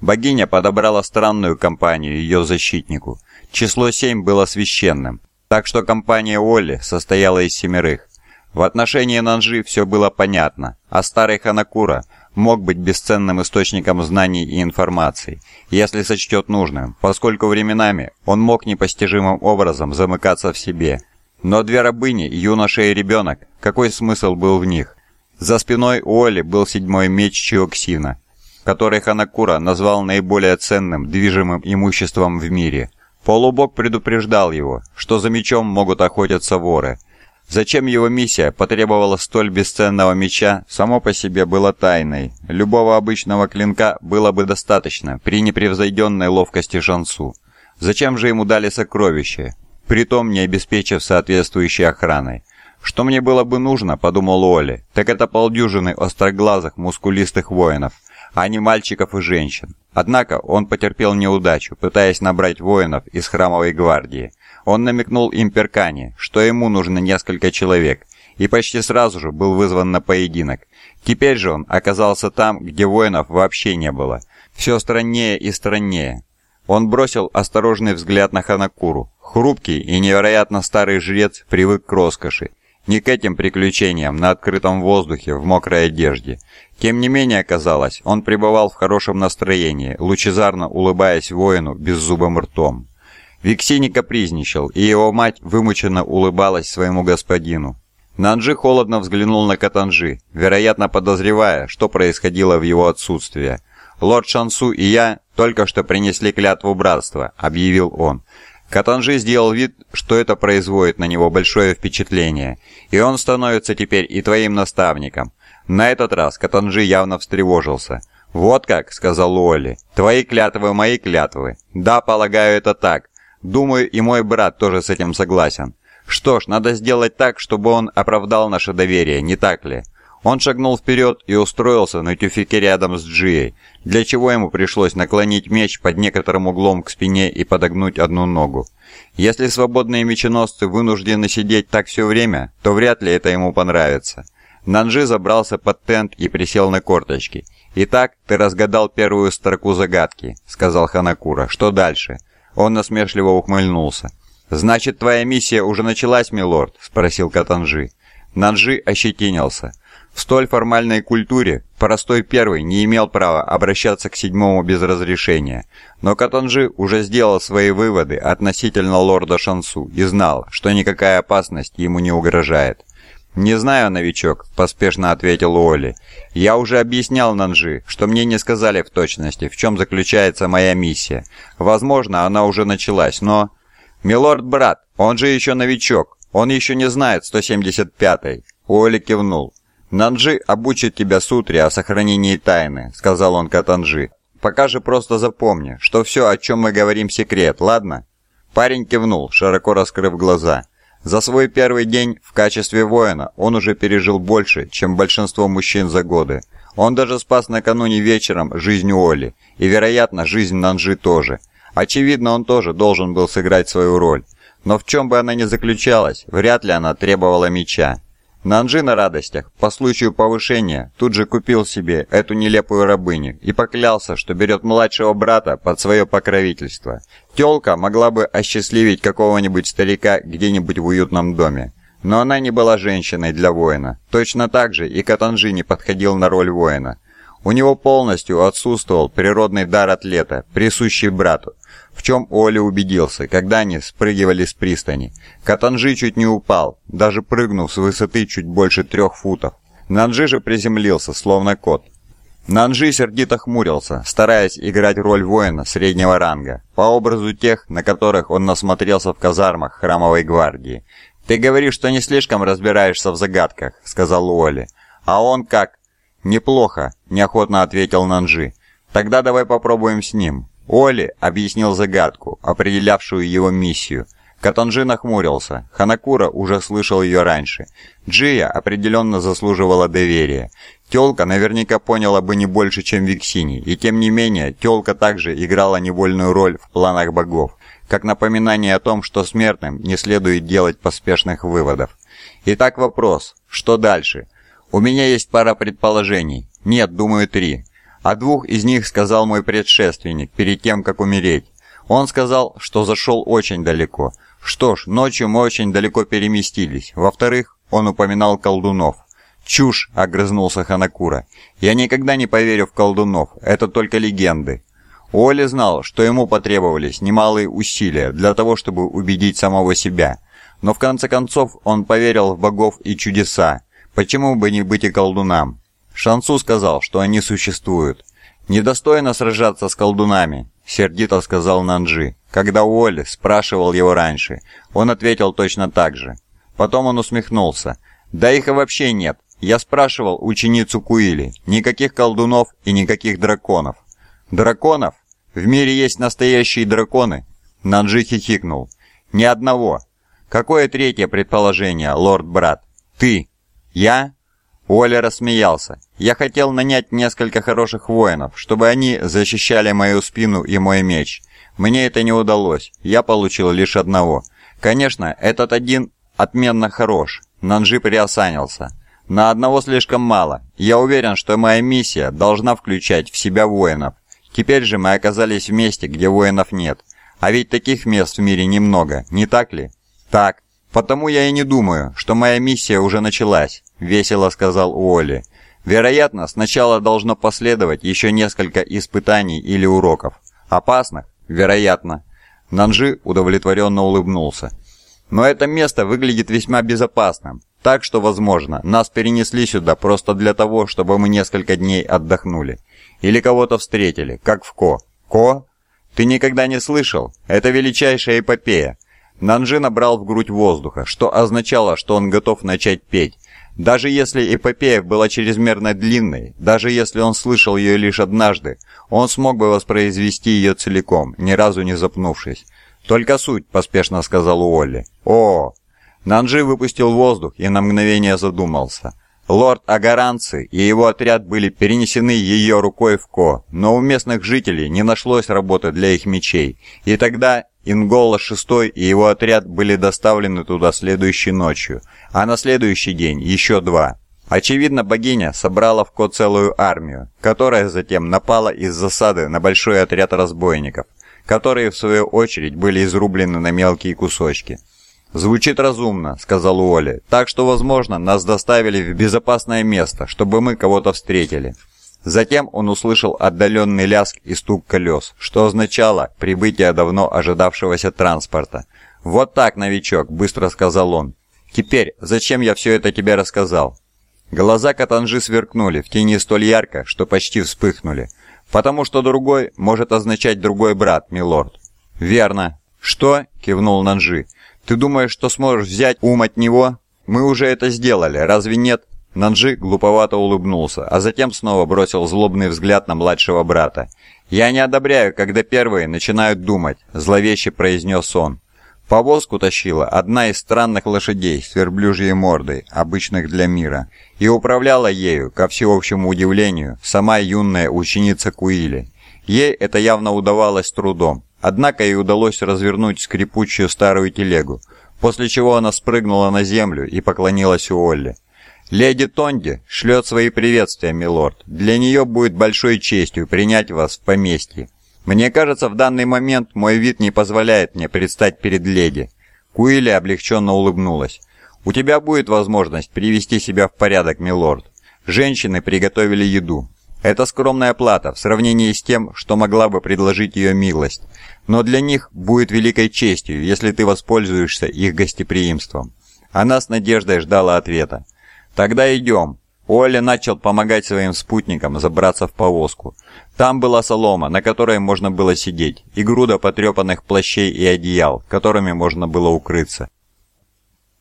Богиня подобрала странную компанию ее защитнику. Число семь было священным, так что компания Олли состояла из семерых. В отношении Нанжи все было понятно, а старый Ханакура мог быть бесценным источником знаний и информации, если сочтет нужным, поскольку временами он мог непостижимым образом замыкаться в себе. Но две рабыни, юноша и ребенок, какой смысл был в них? За спиной у Оли был седьмой меч Чиоксина, который Ханакура назвал наиболее ценным движимым имуществом в мире. Полубог предупреждал его, что за мечом могут охотиться воры – Зачем его миссия потребовала столь бесценного меча, само по себе было тайной. Любого обычного клинка было бы достаточно при непревзойденной ловкости Шансу. Зачем же ему дали сокровище, притом не обеспечив соответствующей охраной? Что мне было бы нужно, подумал Оли, так это полдюжины остроглазых мускулистых воинов, а не мальчиков и женщин. Однако он потерпел неудачу, пытаясь набрать воинов из храмовой гвардии. Он намекнул Имперкане, что ему нужно несколько человек, и почти сразу же был вызван на поединок. Теперь же он оказался там, где воинов вообще не было. Все страннее и страннее. Он бросил осторожный взгляд на Ханакуру. Хрупкий и невероятно старый жрец привык к роскоши. Не к этим приключениям на открытом воздухе в мокрой одежде. Тем не менее, казалось, он пребывал в хорошем настроении, лучезарно улыбаясь воину беззубым ртом. Виксини капризничал, и его мать вымученно улыбалась своему господину. Нанджи холодно взглянул на Катанжи, вероятно подозревая, что происходило в его отсутствие. «Лорд Шансу и я только что принесли клятву братства», — объявил он. Катанжи сделал вид, что это производит на него большое впечатление, и он становится теперь и твоим наставником. На этот раз Катанжи явно встревожился. «Вот как», — сказал Уолли, — «твои клятвы — мои клятвы». «Да, полагаю, это так. Думаю, и мой брат тоже с этим согласен. Что ж, надо сделать так, чтобы он оправдал наше доверие, не так ли? Он шагнул вперед и устроился на тюфике рядом с Джией, для чего ему пришлось наклонить меч под некоторым углом к спине и подогнуть одну ногу. Если свободные меченосцы вынуждены сидеть так все время, то вряд ли это ему понравится. Нанжи забрался под тент и присел на корточки. «Итак, ты разгадал первую строку загадки», — сказал Ханакура. «Что дальше?» Он насмешливо ухмыльнулся. «Значит, твоя миссия уже началась, милорд?» – спросил Катанжи. Нанжи ощетинился. В столь формальной культуре простой первый не имел права обращаться к седьмому без разрешения. Но Катанжи уже сделал свои выводы относительно лорда Шансу и знал, что никакая опасность ему не угрожает. «Не знаю, новичок», – поспешно ответил Уолли. «Я уже объяснял Нанжи, что мне не сказали в точности, в чем заключается моя миссия. Возможно, она уже началась, но...» «Милорд-брат, он же еще новичок, он еще не знает 175-й». Уолли кивнул. «Нанжи обучит тебя сутре о сохранении тайны», – сказал он Катанжи. «Пока же просто запомни, что все, о чем мы говорим, секрет, ладно?» Парень кивнул, широко раскрыв глаза. За свой первый день в качестве воина он уже пережил больше, чем большинство мужчин за годы. Он даже спас накануне вечером жизнь Оли, и, вероятно, жизнь Нанжи тоже. Очевидно, он тоже должен был сыграть свою роль. Но в чем бы она ни заключалась, вряд ли она требовала меча. Нанжи на радостях, по случаю повышения, тут же купил себе эту нелепую рабыню и поклялся, что берет младшего брата под свое покровительство. Тёлка могла бы осчастливить какого-нибудь старика где-нибудь в уютном доме. Но она не была женщиной для воина. Точно так же и Катанжи не подходил на роль воина. У него полностью отсутствовал природный дар атлета, присущий брату, в чем Оля убедился, когда они спрыгивали с пристани. Катанжи чуть не упал, даже прыгнув с высоты чуть больше трех футов. Нанжи же приземлился, словно кот. Нанжи сердито хмурился, стараясь играть роль воина среднего ранга, по образу тех, на которых он насмотрелся в казармах храмовой гвардии. «Ты говоришь, что не слишком разбираешься в загадках», — сказал Уолли. «А он как?» «Неплохо», — неохотно ответил Нанжи. «Тогда давай попробуем с ним». Оли объяснил загадку, определявшую его миссию. Катанжи нахмурился. Ханакура уже слышал ее раньше. Джия определенно заслуживала доверия. Тёлка наверняка поняла бы не больше, чем Виксини, и тем не менее, Тёлка также играла невольную роль в планах богов, как напоминание о том, что смертным не следует делать поспешных выводов. Итак, вопрос. Что дальше? У меня есть пара предположений. Нет, думаю, три. О двух из них сказал мой предшественник перед тем, как умереть. Он сказал, что зашел очень далеко. Что ж, ночью мы очень далеко переместились. Во-вторых, он упоминал колдунов. «Чушь!» — огрызнулся Ханакура. «Я никогда не поверю в колдунов. Это только легенды». Оли знал, что ему потребовались немалые усилия для того, чтобы убедить самого себя. Но в конце концов он поверил в богов и чудеса. Почему бы не быть и колдунам? Шансу сказал, что они существуют. «Недостойно сражаться с колдунами», — сердито сказал Нанджи. Когда Уолли спрашивал его раньше, он ответил точно так же. Потом он усмехнулся. «Да их и вообще нет. Я спрашивал ученицу Куили. Никаких колдунов и никаких драконов». «Драконов? В мире есть настоящие драконы?» Нанджи хихикнул. «Ни одного. Какое третье предположение, лорд-брат? Ты? Я?» Уолли рассмеялся. «Я хотел нанять несколько хороших воинов, чтобы они защищали мою спину и мой меч. Мне это не удалось, я получил лишь одного. Конечно, этот один отменно хорош». Нанжи приосанился. «На одного слишком мало. Я уверен, что моя миссия должна включать в себя воинов. Теперь же мы оказались в месте, где воинов нет. А ведь таких мест в мире немного, не так ли?» «Так. Потому я и не думаю, что моя миссия уже началась. — весело сказал Уолли. «Вероятно, сначала должно последовать еще несколько испытаний или уроков. Опасных? Вероятно». Нанжи удовлетворенно улыбнулся. «Но это место выглядит весьма безопасным, так что, возможно, нас перенесли сюда просто для того, чтобы мы несколько дней отдохнули. Или кого-то встретили, как в Ко. Ко? Ты никогда не слышал? Это величайшая эпопея». Нанжи набрал в грудь воздуха, что означало, что он готов начать петь, даже если эпопея была чрезмерно длинной, даже если он слышал ее лишь однажды, он смог бы воспроизвести ее целиком, ни разу не запнувшись. «Только суть», — поспешно сказал Уолли. «О!» Нанджи выпустил воздух и на мгновение задумался. Лорд Агаранцы и его отряд были перенесены ее рукой в Ко, но у местных жителей не нашлось работы для их мечей, и тогда Ингола VI и его отряд были доставлены туда следующей ночью, а на следующий день еще два. Очевидно, богиня собрала в Ко целую армию, которая затем напала из засады на большой отряд разбойников, которые, в свою очередь, были изрублены на мелкие кусочки. «Звучит разумно», — сказал Уолли, — «так что, возможно, нас доставили в безопасное место, чтобы мы кого-то встретили». Затем он услышал отдаленный лязг и стук колес, что означало прибытие давно ожидавшегося транспорта. «Вот так, новичок», — быстро сказал он. «Теперь, зачем я все это тебе рассказал?» Глаза Катанжи сверкнули в тени столь ярко, что почти вспыхнули. «Потому что другой может означать другой брат, милорд». «Верно». «Что?» — кивнул Нанжи. «Ты думаешь, что сможешь взять ум от него? Мы уже это сделали, разве нет?» Нанджи глуповато улыбнулся, а затем снова бросил злобный взгляд на младшего брата. «Я не одобряю, когда первые начинают думать», – зловеще произнес он. Повозку тащила одна из странных лошадей с верблюжьей мордой, обычных для мира, и управляла ею, ко всеобщему удивлению, сама юная ученица Куили. Ей это явно удавалось трудом, однако ей удалось развернуть скрипучую старую телегу, после чего она спрыгнула на землю и поклонилась Уолле. «Леди Тонди шлет свои приветствия, милорд. Для нее будет большой честью принять вас в поместье. Мне кажется, в данный момент мой вид не позволяет мне предстать перед леди». Куилли облегченно улыбнулась. «У тебя будет возможность привести себя в порядок, милорд. Женщины приготовили еду. Это скромная плата в сравнении с тем, что могла бы предложить ее милость. Но для них будет великой честью, если ты воспользуешься их гостеприимством». Она с надеждой ждала ответа. «Тогда идем». Оля начал помогать своим спутникам забраться в повозку. Там была солома, на которой можно было сидеть, и груда потрепанных плащей и одеял, которыми можно было укрыться.